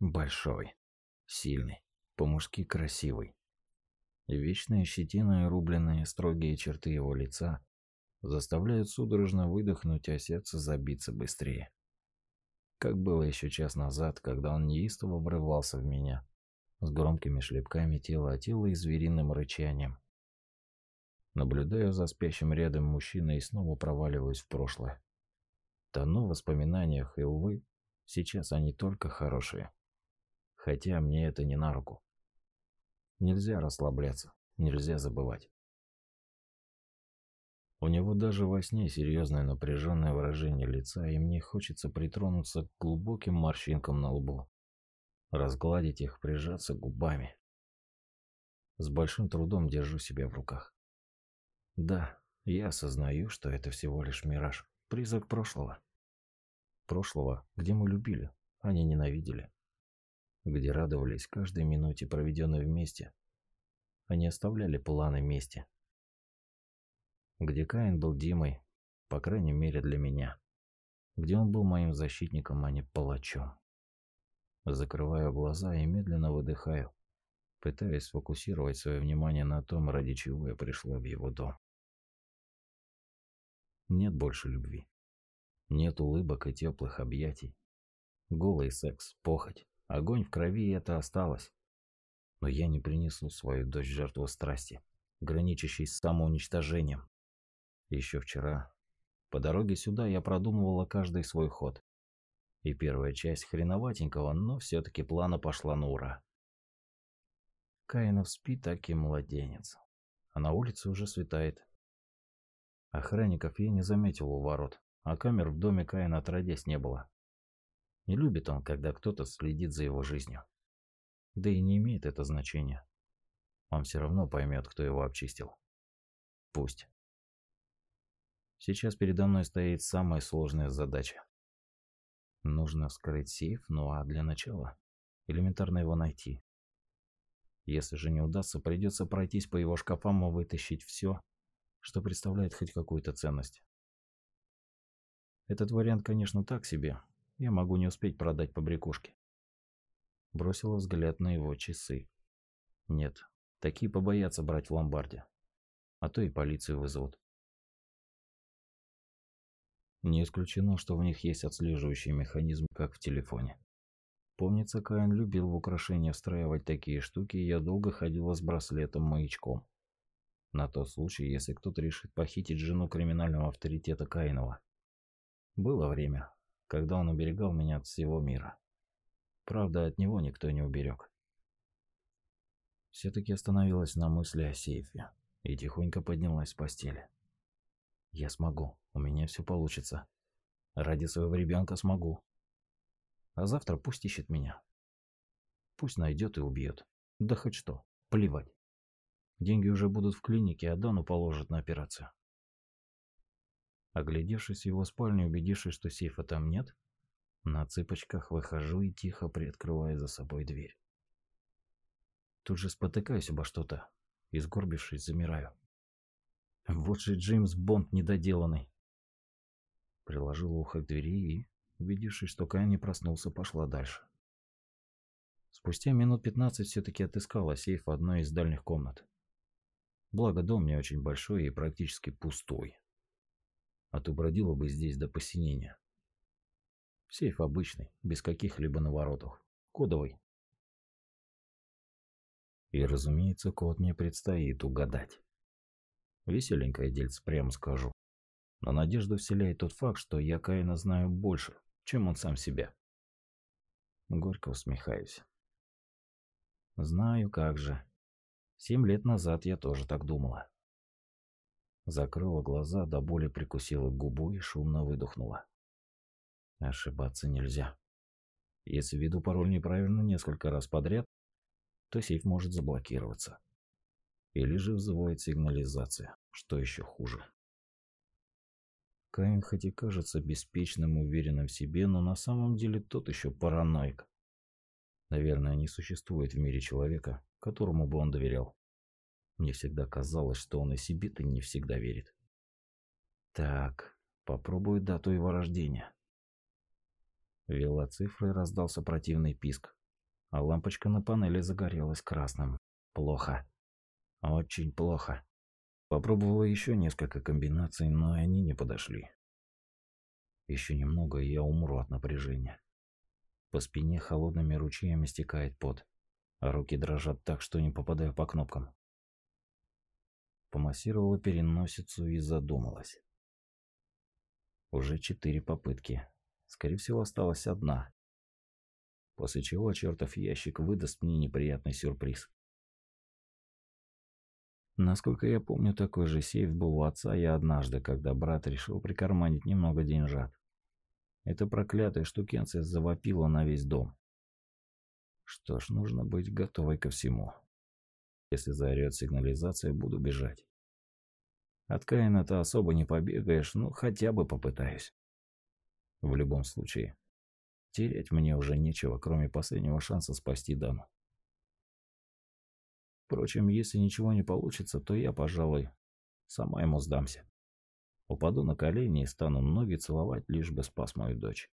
Большой, сильный, по-мужски красивый. Вечная щетина и рубленные строгие черты его лица заставляют судорожно выдохнуть, а сердце забиться быстрее. Как было еще час назад, когда он неистово врывался в меня, с громкими шлепками тела тела и звериным рычанием. Наблюдаю за спящим рядом мужчиной и снова проваливаюсь в прошлое. Тону в воспоминаниях, и, увы, сейчас они только хорошие. Хотя мне это не на руку. Нельзя расслабляться, нельзя забывать. У него даже во сне серьезное напряженное выражение лица, и мне хочется притронуться к глубоким морщинкам на лбу. Разгладить их, прижаться губами. С большим трудом держу себя в руках. Да, я осознаю, что это всего лишь мираж, призрак прошлого. Прошлого, где мы любили, а не ненавидели. Где радовались каждой минуте, проведенной вместе, не оставляли планы мести. Где Каин был Димой, по крайней мере для меня. Где он был моим защитником, а не палачом. Закрываю глаза и медленно выдыхаю, пытаясь сфокусировать свое внимание на том, ради чего я пришла в его дом. Нет больше любви. Нет улыбок и теплых объятий. Голый секс, похоть, огонь в крови это осталось. Но я не принесу свою дочь жертву страсти, граничащей с самоуничтожением. Еще вчера, по дороге сюда, я продумывала каждый свой ход. И первая часть хреноватенького, но все-таки плана пошла на ура. Каинов спит, так и младенец. А на улице уже светает. Охранников я не заметил у ворот, а камер в доме Каина отродясь не было. Не любит он, когда кто-то следит за его жизнью. Да и не имеет это значения. Он все равно поймет, кто его обчистил. Пусть. Сейчас передо мной стоит самая сложная задача. Нужно вскрыть сейф, ну а для начала элементарно его найти. Если же не удастся, придется пройтись по его шкафам и вытащить все, что представляет хоть какую-то ценность. Этот вариант, конечно, так себе. Я могу не успеть продать побрякушки. Бросила взгляд на его часы. Нет, такие побоятся брать в ломбарде. А то и полицию вызовут. Не исключено, что в них есть отслеживающий механизм, как в телефоне. Помнится, Каин любил в украшения встраивать такие штуки, и я долго ходила с браслетом-маячком. На тот случай, если кто-то решит похитить жену криминального авторитета Каинова. Было время, когда он уберегал меня от всего мира. Правда, от него никто не уберег. Все-таки остановилась на мысли о сейфе и тихонько поднялась с постели. Я смогу, у меня все получится. Ради своего ребенка смогу. А завтра пусть ищет меня. Пусть найдет и убьет. Да хоть что, плевать. Деньги уже будут в клинике, а Дану положат на операцию. Оглядевшись в его спальню, убедившись, что сейфа там нет, на цыпочках выхожу и тихо приоткрываю за собой дверь. Тут же спотыкаюсь обо что-то и, сгорбившись, замираю. Вот же Джеймс Бонд недоделанный. Приложила ухо к двери и, убедившись, что Кай не проснулся, пошла дальше. Спустя минут пятнадцать все-таки отыскала сейф в одной из дальних комнат. Благо дом не очень большой и практически пустой. А то бродила бы здесь до посинения. Сейф обычный, без каких-либо наворотов. Кодовый. И, разумеется, код мне предстоит угадать. Веселенькое дельце, прямо скажу. Но надежду вселяет тот факт, что я Каина знаю больше, чем он сам себя. Горько усмехаюсь. Знаю, как же. Семь лет назад я тоже так думала. Закрыла глаза, до боли прикусила губу и шумно выдохнула. Ошибаться нельзя. Если введу пароль неправильно несколько раз подряд, то сейф может заблокироваться. Или же вызывает сигнализация, что еще хуже. Каин хоть и кажется беспечным уверенным в себе, но на самом деле тот еще параноик. Наверное, не существует в мире человека, которому бы он доверял. Мне всегда казалось, что он и себе-то не всегда верит. Так, попробую дату его рождения. Вела цифры, раздался противный писк, а лампочка на панели загорелась красным. Плохо. Очень плохо. Попробовала еще несколько комбинаций, но они не подошли. Еще немного, и я умру от напряжения. По спине холодными ручьями стекает пот, а руки дрожат так, что не попадаю по кнопкам. Помассировала переносицу и задумалась. Уже четыре попытки. Скорее всего, осталась одна. После чего чертов ящик выдаст мне неприятный сюрприз. Насколько я помню, такой же сейф был у отца и однажды, когда брат решил прикарманить немного деньжат. Эта проклятая штукенция завопила на весь дом. Что ж, нужно быть готовой ко всему. Если заорет сигнализация, буду бежать. От Каина-то особо не побегаешь, ну хотя бы попытаюсь. В любом случае, терять мне уже нечего, кроме последнего шанса спасти даму. Впрочем, если ничего не получится, то я, пожалуй, сама ему сдамся. Упаду на колени и стану ноги целовать, лишь бы спас мою дочь.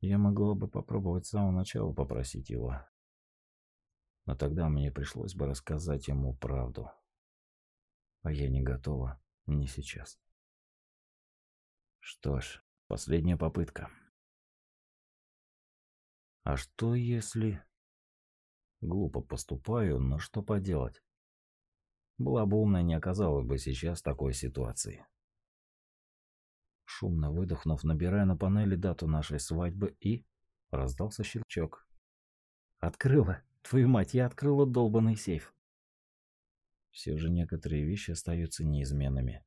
Я могла бы попробовать с самого начала попросить его. Но тогда мне пришлось бы рассказать ему правду. А я не готова, не сейчас. Что ж, последняя попытка. А что если... Глупо поступаю, но что поделать? Была бы умная, не оказалась бы сейчас такой ситуации. Шумно выдохнув, набирая на панели дату нашей свадьбы и... Раздался щелчок. «Открыла! Твою мать, я открыла долбанный сейф!» Все же некоторые вещи остаются неизменными.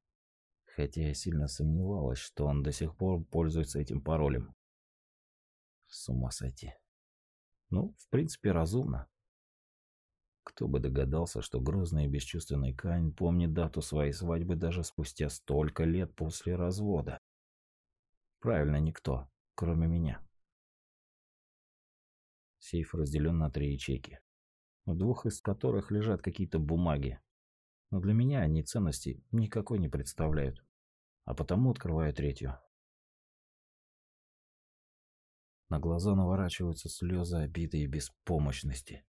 Хотя я сильно сомневалась, что он до сих пор пользуется этим паролем. С ума сойти. Ну, в принципе, разумно. Кто бы догадался, что грозный и бесчувственный Кайн помнит дату своей свадьбы даже спустя столько лет после развода. Правильно, никто, кроме меня. Сейф разделен на три ячейки, в двух из которых лежат какие-то бумаги. Но для меня они ценности никакой не представляют, а потому открываю третью. На глаза наворачиваются слезы обиды и беспомощности.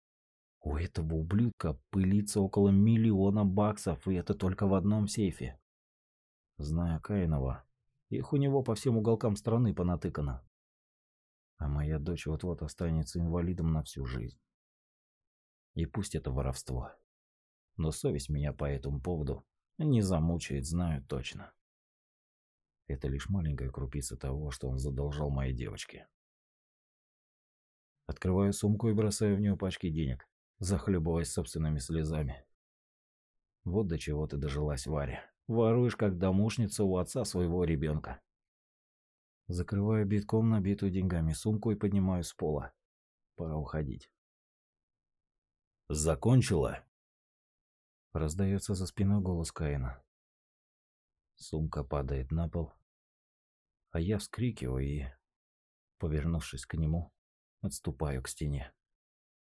У этого ублюдка пылится около миллиона баксов, и это только в одном сейфе. Зная Каинова, их у него по всем уголкам страны понатыкано. А моя дочь вот-вот останется инвалидом на всю жизнь. И пусть это воровство. Но совесть меня по этому поводу не замучает, знаю точно. Это лишь маленькая крупица того, что он задолжал моей девочке. Открываю сумку и бросаю в нее пачки денег захлебываясь собственными слезами. Вот до чего ты дожилась, Варя. Воруешь, как домушница у отца своего ребенка. Закрываю битком набитую деньгами сумку и поднимаю с пола. Пора уходить. «Закончила?» Раздается за спиной голос Каина. Сумка падает на пол, а я вскрикиваю и, повернувшись к нему, отступаю к стене.